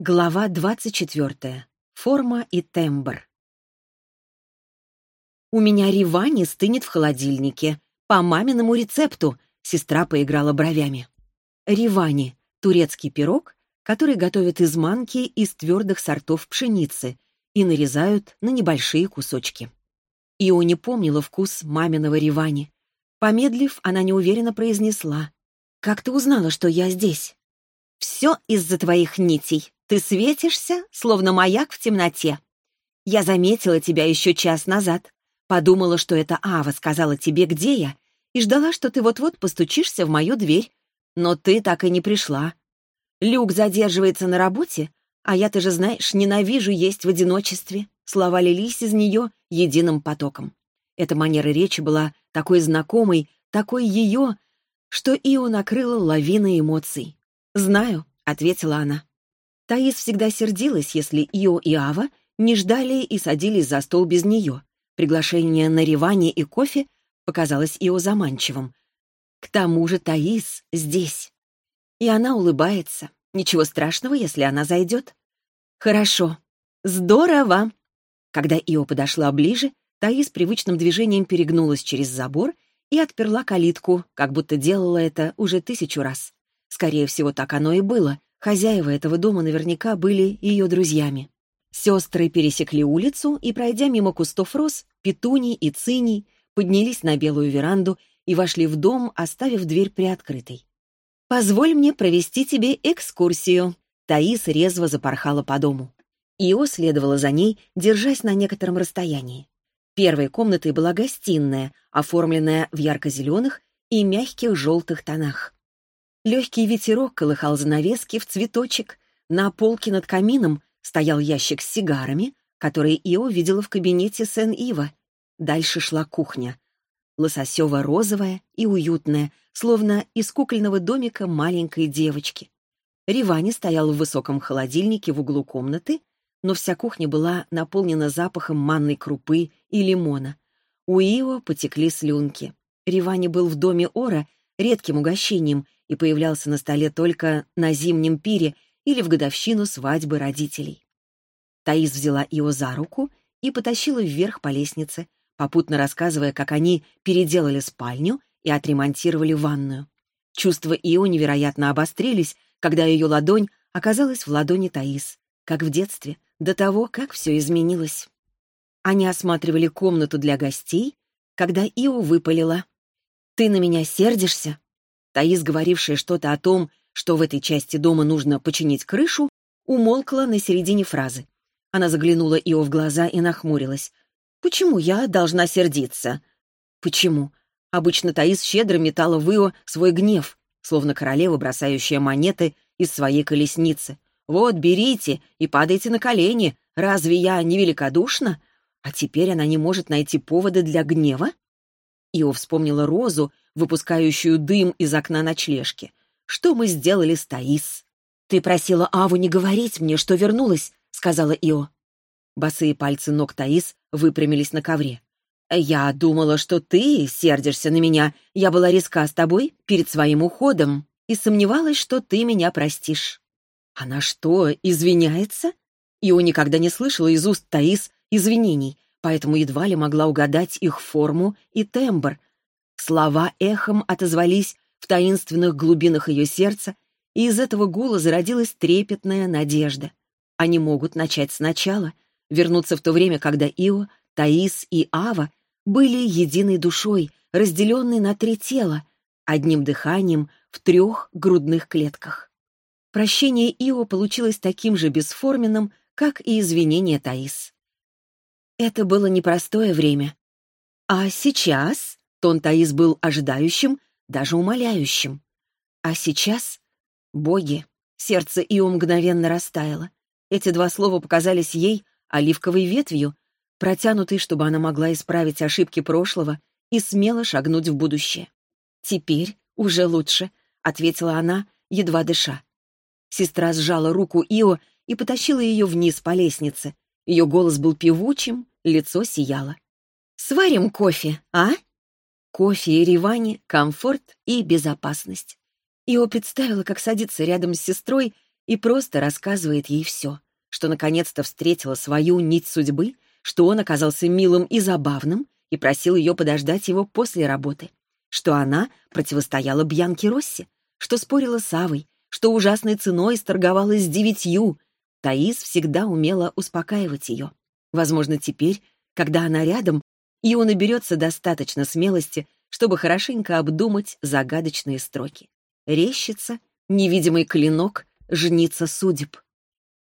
Глава 24. Форма и тембр. «У меня ривани стынет в холодильнике. По маминому рецепту», — сестра поиграла бровями. Ривани — турецкий пирог, который готовят из манки из твердых сортов пшеницы и нарезают на небольшие кусочки. Ио не помнила вкус маминого ривани. Помедлив, она неуверенно произнесла. «Как ты узнала, что я здесь?» «Все из-за твоих нитей. Ты светишься, словно маяк в темноте. Я заметила тебя еще час назад. Подумала, что это Ава сказала тебе, где я, и ждала, что ты вот-вот постучишься в мою дверь. Но ты так и не пришла. Люк задерживается на работе, а я, ты же знаешь, ненавижу есть в одиночестве. Слова лились из нее единым потоком. Эта манера речи была такой знакомой, такой ее, что Ио накрыла лавиной эмоций. «Знаю», — ответила она. Таис всегда сердилась, если Ио и Ава не ждали и садились за стол без нее. Приглашение на ревание и кофе показалось Ио заманчивым. К тому же Таис здесь. И она улыбается. Ничего страшного, если она зайдет. «Хорошо. Здорово!» Когда Ио подошла ближе, Таис привычным движением перегнулась через забор и отперла калитку, как будто делала это уже тысячу раз. Скорее всего, так оно и было. Хозяева этого дома наверняка были ее друзьями. Сестры пересекли улицу и, пройдя мимо кустов роз, петуний и циний, поднялись на белую веранду и вошли в дом, оставив дверь приоткрытой. «Позволь мне провести тебе экскурсию». Таис резво запорхала по дому. Ио следовала за ней, держась на некотором расстоянии. Первой комнатой была гостиная, оформленная в ярко-зеленых и мягких желтых тонах. Легкий ветерок колыхал занавески в цветочек. На полке над камином стоял ящик с сигарами, которые Ио видела в кабинете Сен-Ива. Дальше шла кухня. Лососево-розовая и уютная, словно из кукольного домика маленькой девочки. Ривани стоял в высоком холодильнике в углу комнаты, но вся кухня была наполнена запахом манной крупы и лимона. У Ио потекли слюнки. Ривани был в доме Ора редким угощением — и появлялся на столе только на зимнем пире или в годовщину свадьбы родителей. Таис взяла Ио за руку и потащила вверх по лестнице, попутно рассказывая, как они переделали спальню и отремонтировали ванную. Чувства Ио невероятно обострились, когда ее ладонь оказалась в ладони Таис, как в детстве, до того, как все изменилось. Они осматривали комнату для гостей, когда Ио выпалила. «Ты на меня сердишься?» Таис, говорившая что-то о том, что в этой части дома нужно починить крышу, умолкла на середине фразы. Она заглянула Ио в глаза и нахмурилась. «Почему я должна сердиться?» «Почему?» Обычно Таис щедро метала в Ио свой гнев, словно королева, бросающая монеты из своей колесницы. «Вот, берите и падайте на колени. Разве я не великодушна?» А теперь она не может найти повода для гнева? Ио вспомнила Розу, выпускающую дым из окна ночлежки. «Что мы сделали с Таис?» «Ты просила Аву не говорить мне, что вернулась», — сказала Ио. Босые пальцы ног Таис выпрямились на ковре. «Я думала, что ты сердишься на меня. Я была резка с тобой перед своим уходом и сомневалась, что ты меня простишь». «Она что, извиняется?» Ио никогда не слышала из уст Таис извинений, поэтому едва ли могла угадать их форму и тембр, Слова эхом отозвались в таинственных глубинах ее сердца, и из этого гула зародилась трепетная надежда. Они могут начать сначала, вернуться в то время, когда Ио, Таис и Ава были единой душой, разделенной на три тела, одним дыханием в трех грудных клетках. Прощение Ио получилось таким же бесформенным, как и извинение Таис. Это было непростое время. А сейчас Тон Таис был ожидающим, даже умоляющим. А сейчас... Боги! Сердце Ио мгновенно растаяло. Эти два слова показались ей оливковой ветвью, протянутой, чтобы она могла исправить ошибки прошлого и смело шагнуть в будущее. «Теперь уже лучше», — ответила она, едва дыша. Сестра сжала руку Ио и потащила ее вниз по лестнице. Ее голос был певучим, лицо сияло. «Сварим кофе, а?» Кофе и ревани, комфорт и безопасность. Ио представила, как садится рядом с сестрой и просто рассказывает ей все, что наконец-то встретила свою нить судьбы, что он оказался милым и забавным и просил ее подождать его после работы, что она противостояла Бьянке Росси, что спорила с Авой, что ужасной ценой сторговалась с девятью. Таис всегда умела успокаивать ее. Возможно, теперь, когда она рядом, и он наберется достаточно смелости, чтобы хорошенько обдумать загадочные строки. Рещица, невидимый клинок, жница судеб.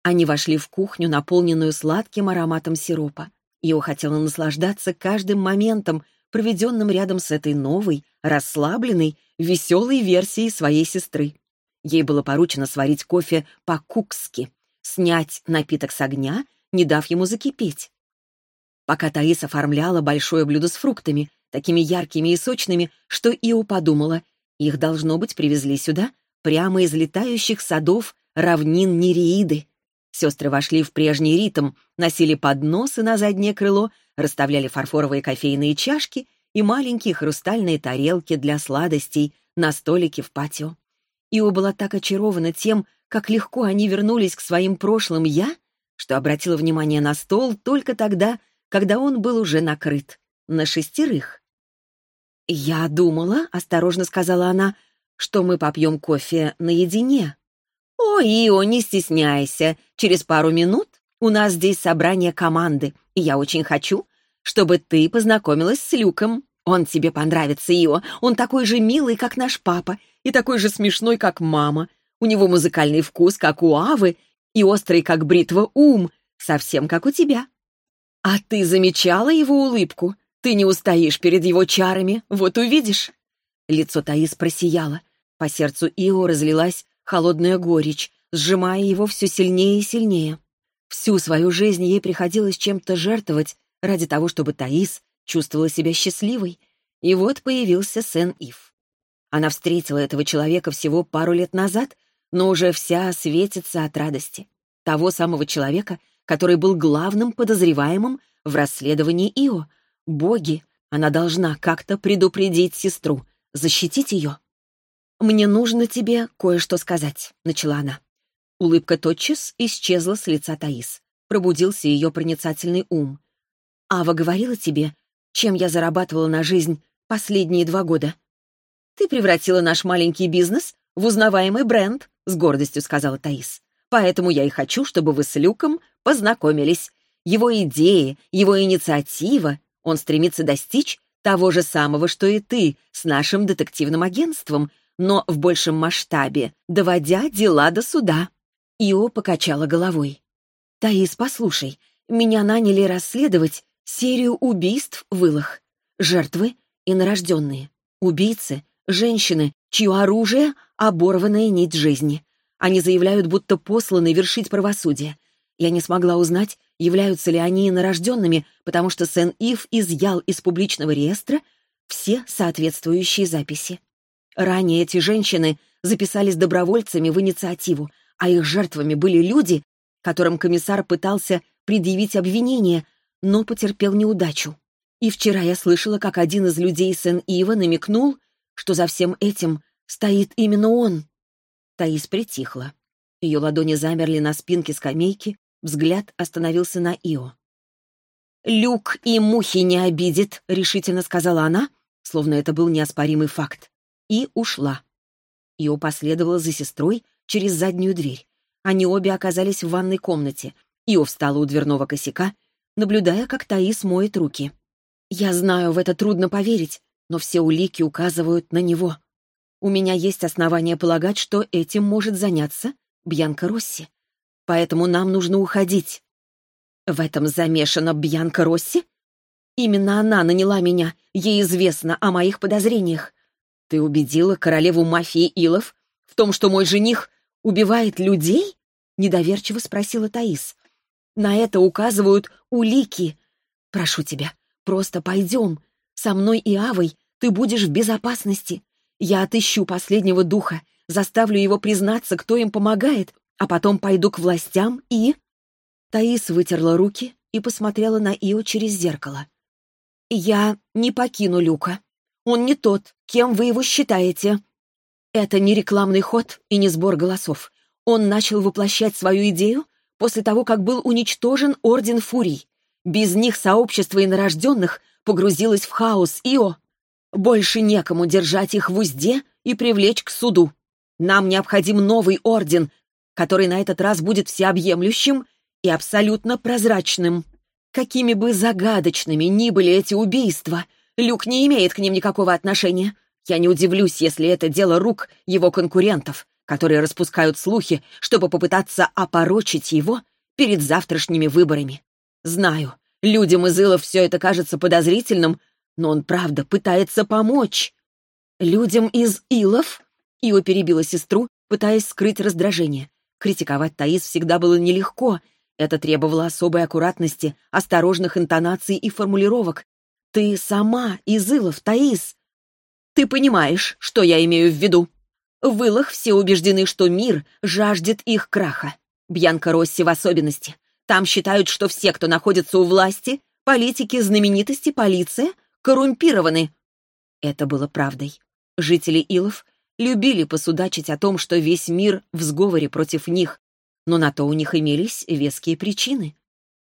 Они вошли в кухню, наполненную сладким ароматом сиропа. Ио хотела наслаждаться каждым моментом, проведенным рядом с этой новой, расслабленной, веселой версией своей сестры. Ей было поручено сварить кофе по-кукски, снять напиток с огня, не дав ему закипеть. Пока Таис оформляла большое блюдо с фруктами, такими яркими и сочными, что Ио подумала, их, должно быть, привезли сюда, прямо из летающих садов равнин Нереиды. Сестры вошли в прежний ритм, носили подносы на заднее крыло, расставляли фарфоровые кофейные чашки и маленькие хрустальные тарелки для сладостей на столике в патио. Ио была так очарована тем, как легко они вернулись к своим прошлым «я», что обратила внимание на стол только тогда, когда он был уже накрыт. На шестерых. «Я думала», — осторожно сказала она, — «что мы попьем кофе наедине». «О, Ио, не стесняйся. Через пару минут у нас здесь собрание команды, и я очень хочу, чтобы ты познакомилась с Люком. Он тебе понравится, Ио. Он такой же милый, как наш папа, и такой же смешной, как мама. У него музыкальный вкус, как у Авы, и острый, как бритва, ум, совсем как у тебя. А ты замечала его улыбку? Ты не устоишь перед его чарами, вот увидишь». Лицо Таис просияло. По сердцу Ио разлилась холодная горечь, сжимая его все сильнее и сильнее. Всю свою жизнь ей приходилось чем-то жертвовать ради того, чтобы Таис чувствовала себя счастливой. И вот появился Сен-Ив. Она встретила этого человека всего пару лет назад, но уже вся светится от радости. Того самого человека, который был главным подозреваемым в расследовании Ио. Боги, она должна как-то предупредить сестру, защитить ее. «Мне нужно тебе кое-что сказать», — начала она. Улыбка тотчас исчезла с лица Таис. Пробудился ее проницательный ум. «Ава говорила тебе, чем я зарабатывала на жизнь последние два года?» «Ты превратила наш маленький бизнес в узнаваемый бренд», — с гордостью сказала Таис. «Поэтому я и хочу, чтобы вы с Люком познакомились. Его идеи, его инициатива, он стремится достичь того же самого, что и ты, с нашим детективным агентством, но в большем масштабе, доводя дела до суда». Ио покачала головой. «Таис, послушай, меня наняли расследовать серию убийств в Илах. Жертвы — инорожденные. Убийцы Женщины, чье оружие — оборванная нить жизни. Они заявляют, будто посланы вершить правосудие. Я не смогла узнать, являются ли они нарожденными, потому что Сен-Ив изъял из публичного реестра все соответствующие записи. Ранее эти женщины записались добровольцами в инициативу, а их жертвами были люди, которым комиссар пытался предъявить обвинение, но потерпел неудачу. И вчера я слышала, как один из людей Сен-Ива намекнул, что за всем этим стоит именно он. Таис притихла. Ее ладони замерли на спинке скамейки, взгляд остановился на Ио. «Люк и мухи не обидит», — решительно сказала она, словно это был неоспоримый факт, и ушла. Ио последовала за сестрой через заднюю дверь. Они обе оказались в ванной комнате. Ио встала у дверного косяка, наблюдая, как Таис моет руки. «Я знаю, в это трудно поверить, но все улики указывают на него. У меня есть основания полагать, что этим может заняться Бьянка Росси. Поэтому нам нужно уходить. В этом замешана Бьянка Росси? Именно она наняла меня, ей известно о моих подозрениях. Ты убедила королеву мафии Илов в том, что мой жених убивает людей? Недоверчиво спросила Таис. На это указывают улики. Прошу тебя, просто пойдем. Со мной и Авой ты будешь в безопасности. Я отыщу последнего духа, заставлю его признаться, кто им помогает, а потом пойду к властям и...» Таис вытерла руки и посмотрела на Ио через зеркало. «Я не покину Люка. Он не тот, кем вы его считаете. Это не рекламный ход и не сбор голосов. Он начал воплощать свою идею после того, как был уничтожен Орден Фурий. Без них сообщество инорожденных погрузилось в хаос Ио. Больше некому держать их в узде и привлечь к суду. Нам необходим новый орден, который на этот раз будет всеобъемлющим и абсолютно прозрачным. Какими бы загадочными ни были эти убийства, Люк не имеет к ним никакого отношения. Я не удивлюсь, если это дело рук его конкурентов, которые распускают слухи, чтобы попытаться опорочить его перед завтрашними выборами. Знаю, людям из Илов все это кажется подозрительным, но он правда пытается помочь. Людям из Илов? Ио перебила сестру, пытаясь скрыть раздражение. Критиковать Таис всегда было нелегко. Это требовало особой аккуратности, осторожных интонаций и формулировок. «Ты сама из Илов, Таис!» «Ты понимаешь, что я имею в виду?» В Илах все убеждены, что мир жаждет их краха. Бьянка Росси в особенности. Там считают, что все, кто находится у власти, политики, знаменитости, полиция, коррумпированы. Это было правдой. Жители Илов любили посудачить о том, что весь мир в сговоре против них, но на то у них имелись веские причины.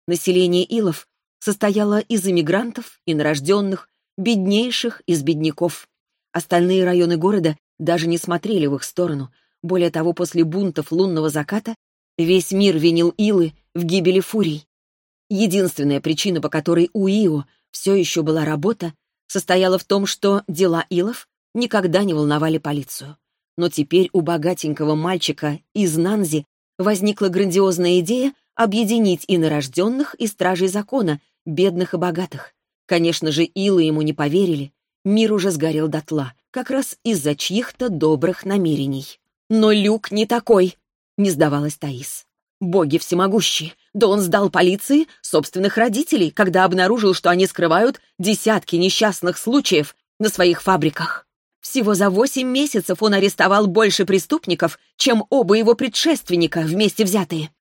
Население Илов состояло из иммигрантов, инорожденных, беднейших из бедняков. Остальные районы города даже не смотрели в их сторону. Более того, после бунтов лунного заката весь мир винил Илы в гибели фурий. Единственная причина, по которой у Ио все еще была работа, состояла в том, что дела Илов никогда не волновали полицию. Но теперь у богатенького мальчика из Нанзи возникла грандиозная идея объединить инорожденных и стражей закона, бедных и богатых. Конечно же, Илы ему не поверили. Мир уже сгорел дотла, как раз из-за чьих-то добрых намерений. «Но Люк не такой!» — не сдавалась Таис. «Боги всемогущие! Да он сдал полиции собственных родителей, когда обнаружил, что они скрывают десятки несчастных случаев на своих фабриках. Всего за восемь месяцев он арестовал больше преступников, чем оба его предшественника вместе взятые.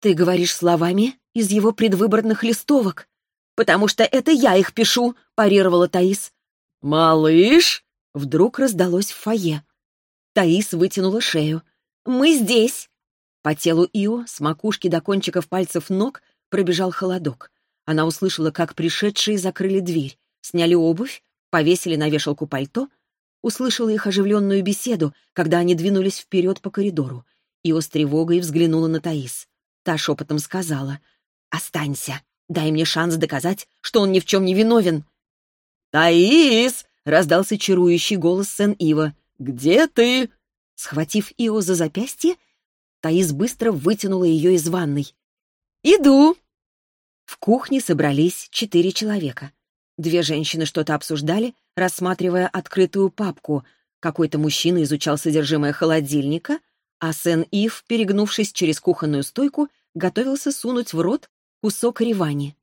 Ты говоришь словами из его предвыборных листовок. «Потому что это я их пишу», — парировала Таис. «Малыш!» — вдруг раздалось в фойе. Таис вытянула шею. «Мы здесь!» По телу Ио, с макушки до кончиков пальцев ног, пробежал холодок. Она услышала, как пришедшие закрыли дверь, сняли обувь, повесили на вешалку пальто — услышала их оживленную беседу, когда они двинулись вперед по коридору. Ио с тревогой взглянула на Таис. Та шепотом сказала, «Останься, дай мне шанс доказать, что он ни в чем не виновен». «Таис!» — раздался чарующий голос Сен-Ива. «Где ты?» Схватив Ио за запястье, Таис быстро вытянула ее из ванной. «Иду!» В кухне собрались четыре человека. Две женщины что-то обсуждали, рассматривая открытую папку. Какой-то мужчина изучал содержимое холодильника, а Сен-Ив, перегнувшись через кухонную стойку, готовился сунуть в рот кусок ревани.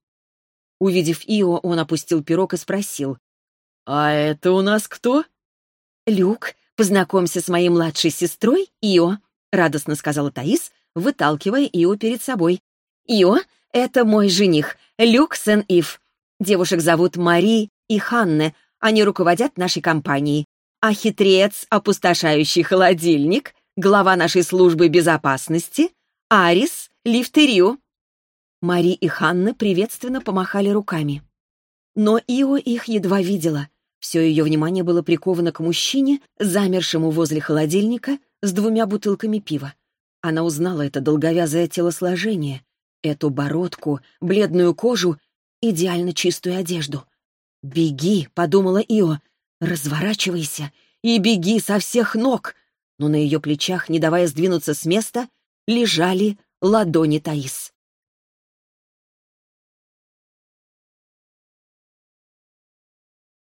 Увидев Ио, он опустил пирог и спросил. «А это у нас кто?» «Люк, познакомься с моей младшей сестрой Ио», — радостно сказала Таис, выталкивая Ио перед собой. «Ио — это мой жених, Люк Сен-Ив. Девушек зовут Мари и Ханне, они руководят нашей компанией. А хитрец, опустошающий холодильник, глава нашей службы безопасности, Арис Лифтерио. Мари и Ханна приветственно помахали руками. Но Ио их едва видела. Все ее внимание было приковано к мужчине, замершему возле холодильника с двумя бутылками пива. Она узнала это долговязое телосложение, эту бородку, бледную кожу идеально чистую одежду. «Беги», — подумала Ио, — «разворачивайся и беги со всех ног». Но на ее плечах, не давая сдвинуться с места, лежали ладони Таис.